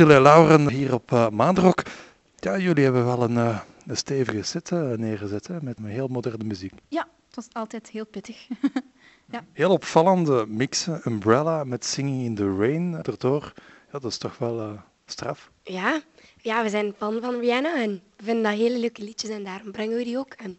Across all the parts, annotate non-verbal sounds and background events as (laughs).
Jill en Lauren hier op uh, Maandrok. Ja, jullie hebben wel een, uh, een stevige set uh, neergezet hè, met heel moderne muziek. Ja, het was altijd heel pittig. (laughs) ja. Heel opvallende mixen, Umbrella met Singing in the Rain erdoor. Ja, dat is toch wel straf. Ja. ja, we zijn fan van Rihanna en we vinden dat hele leuke liedjes en daarom brengen we die ook. En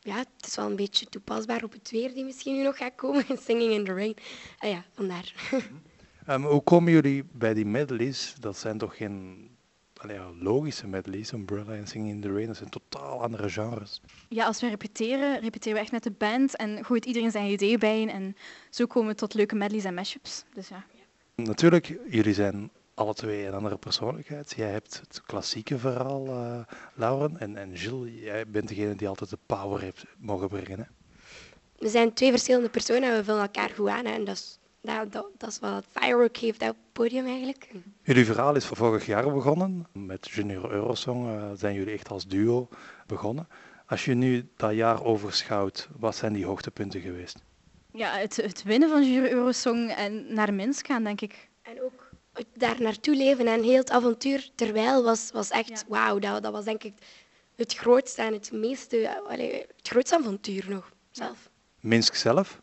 ja, het is wel een beetje toepasbaar op het weer die misschien nu nog gaat komen. (laughs) Singing in the Rain. Ah ja, vandaar. (laughs) Um, hoe komen jullie bij die medleys? Dat zijn toch geen allee, logische medleys, Umbrella en Singing in the Rain. Dat zijn totaal andere genres. Ja, als we repeteren, repeteren we echt met de band en gooit iedereen zijn idee bij. En zo komen we tot leuke medleys en mashups. Dus ja. Natuurlijk, jullie zijn alle twee een andere persoonlijkheid. Jij hebt het klassieke verhaal, uh, Lauren. En, en Gilles, jij bent degene die altijd de power heeft mogen brengen. Hè? We zijn twee verschillende personen en we vullen elkaar goed aan. En dat is dat, dat, dat is wat firework heeft op het podium eigenlijk. Jullie verhaal is vorig jaar begonnen. Met Junior Eurosong uh, zijn jullie echt als duo begonnen. Als je nu dat jaar overschouwt, wat zijn die hoogtepunten geweest? Ja, het, het winnen van Junior Eurosong en naar Minsk gaan, denk ik. En ook daar naartoe leven en heel het avontuur terwijl was, was echt ja. wauw. Dat, dat was denk ik het grootste en het meeste, allee, het grootste avontuur nog zelf. Minsk zelf?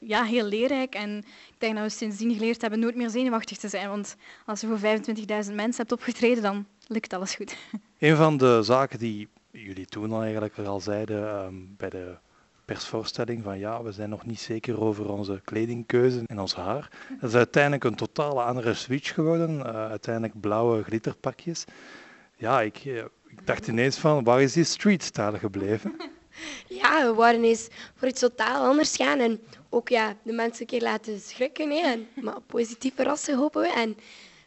Ja, heel leerrijk. En ik denk dat we sindsdien geleerd hebben nooit meer zenuwachtig te zijn. Want als je voor 25.000 mensen hebt opgetreden, dan lukt alles goed. (laughs) Een van de zaken die jullie toen al eigenlijk al zeiden um, bij de persvoorstelling van ja, we zijn nog niet zeker over onze kledingkeuze en ons haar. Dat is uiteindelijk een totale andere switch geworden. Uh, uiteindelijk blauwe glitterpakjes. Ja, ik, uh, ik dacht ineens van, waar is die streetstyle gebleven? Ja, we waren eens voor iets totaal anders gaan. En ook ja, de mensen een keer laten schrikken. Hè. En, maar positief verrassen, hopen we. En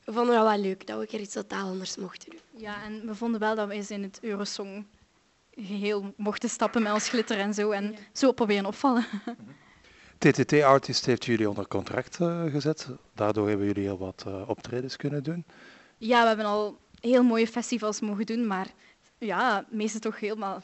we vonden dat wel leuk, dat we een keer iets totaal anders mochten doen. Ja, en we vonden wel dat we eens in het Eurosong geheel mochten stappen met ons glitter en zo. En ja. zo proberen opvallen. TTT Artist heeft jullie onder contract uh, gezet. Daardoor hebben jullie heel wat uh, optredens kunnen doen. Ja, we hebben al heel mooie festivals mogen doen, maar ja, meestal toch helemaal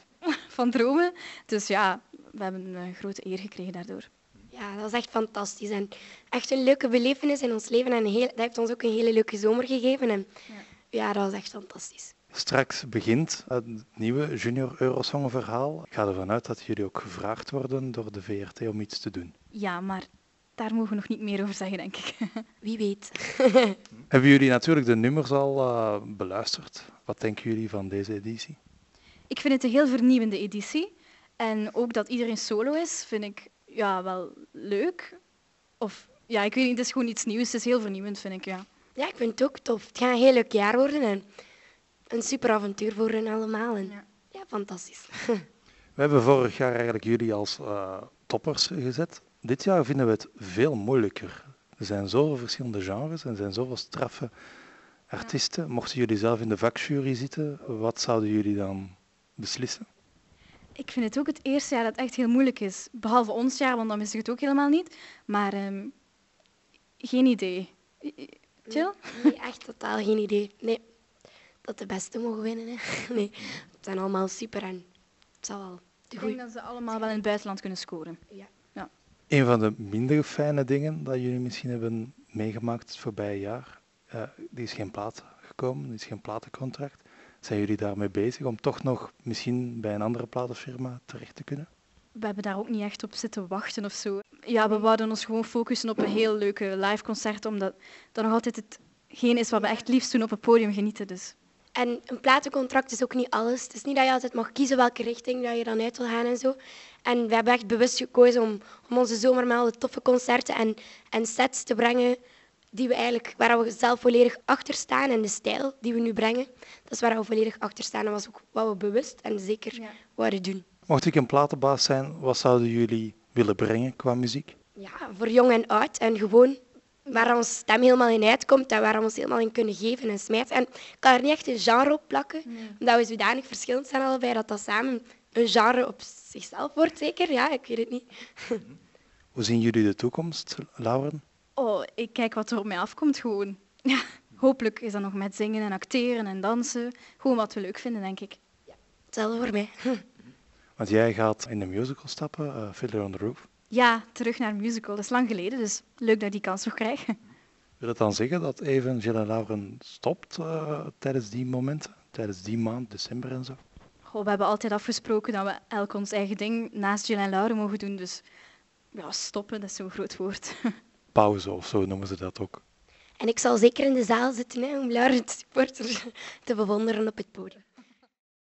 van dromen. Dus ja, we hebben een grote eer gekregen daardoor. Ja, dat was echt fantastisch. En echt een leuke belevenis in ons leven. En heel, dat heeft ons ook een hele leuke zomer gegeven. En ja, ja dat was echt fantastisch. Straks begint het nieuwe Junior Eurosong verhaal. Ik ga ervan uit dat jullie ook gevraagd worden door de VRT om iets te doen. Ja, maar daar mogen we nog niet meer over zeggen, denk ik. (laughs) Wie weet. Hebben jullie natuurlijk de nummers al uh, beluisterd? Wat denken jullie van deze editie? Ik vind het een heel vernieuwende editie. En ook dat iedereen solo is, vind ik ja, wel leuk. Of ja, ik weet niet, het is gewoon iets nieuws. Het is heel vernieuwend, vind ik, ja. Ja, ik vind het ook tof. Het gaat een heel leuk jaar worden en een super avontuur voor hen allemaal. En ja. ja. fantastisch. (laughs) We hebben vorig jaar eigenlijk jullie als uh, toppers gezet. Dit jaar vinden we het veel moeilijker. Er zijn zoveel verschillende genres en er zijn zoveel straffe artiesten. Ja. Mochten jullie zelf in de vakjury zitten, wat zouden jullie dan beslissen? Ik vind het ook het eerste jaar dat echt heel moeilijk is. Behalve ons jaar, want dan wist ik het ook helemaal niet. Maar um, geen idee. Chill? Nee, echt totaal geen idee. Nee, dat de beste mogen winnen. Hè. (laughs) Nee, het zijn allemaal super en het zal wel Ik denk dat ze allemaal wel in het buitenland kunnen scoren. Ja. ja. Een van de minder fijne dingen dat jullie misschien hebben meegemaakt het voorbije jaar, uh, er is geen plaat gekomen, er is geen platencontract. Zijn jullie daarmee bezig om toch nog misschien bij een andere platenfirma terecht te kunnen? We hebben daar ook niet echt op zitten wachten of zo. Ja, we wouden ons gewoon focussen op een heel leuke live concert, omdat dat nog altijd hetgeen is wat we echt liefst doen op het podium genieten. Dus. En een platencontract is ook niet alles. Het is niet dat je altijd mag kiezen welke richting dat je dan uit wil gaan en zo. En we hebben echt bewust gekozen om, om onze zomer met alle toffe concerten en, en sets te brengen die we eigenlijk, waar we zelf volledig achter staan en de stijl die we nu brengen, dat is waar we volledig achter staan. En was ook wat we bewust en zeker ja. waren doen. Mocht ik een platenbaas zijn, wat zouden jullie willen brengen qua muziek? Ja, voor jong en oud en gewoon waar onze stem helemaal in uitkomt en waar we ons helemaal in kunnen geven en smijten. En ik kan er niet echt een genre op plakken, nee. omdat we zodanig verschillend zijn allebei, dat dat samen een genre op zichzelf wordt, zeker. Ja, ik weet het niet. Hoe zien jullie de toekomst, Lauren? Oh, ik kijk wat er op mij afkomt gewoon. (laughs) Ja, hopelijk is dat nog met zingen en acteren en dansen. Gewoon wat we leuk vinden, denk ik. Ja, hetzelfde voor mij. (laughs) Want jij gaat in de musical stappen, uh, Fiddler on the Roof. Ja, terug naar een musical. Dat is lang geleden, dus leuk dat ik die kans nog krijg. Wil het dan zeggen dat even Jill en Lauren stopt uh, tijdens die momenten, tijdens die maand, december en zo? Goh, we hebben altijd afgesproken dat we elk ons eigen ding naast Jill en Lauren mogen doen, dus ja, stoppen, dat is zo'n groot woord. (laughs) Pauze of zo noemen ze dat ook. En ik zal zeker in de zaal zitten hè, om te supporter te bewonderen op het podium.